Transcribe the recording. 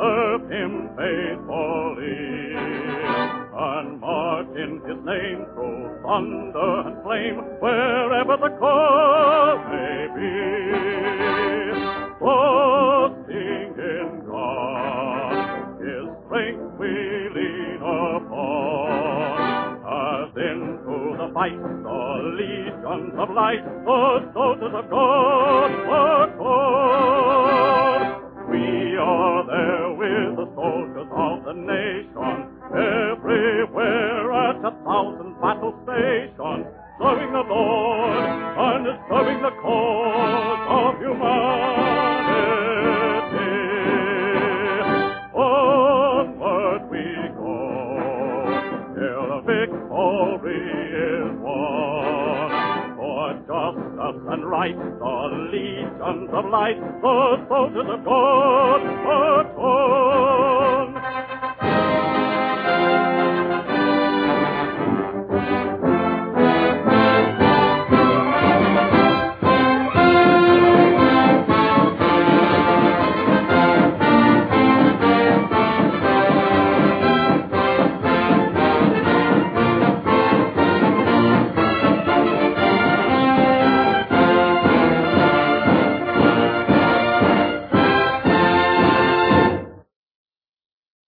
serve him faithfully. And march in his name through thunder and flame, wherever the call may be. For sing in God, his strength we lean upon. As into the fight, the legions of light, the soldiers of God. The Lord and serving the cause of humanity. Onward we go, till victory is won. For justice and right, the legions of light, the soldiers of God, on.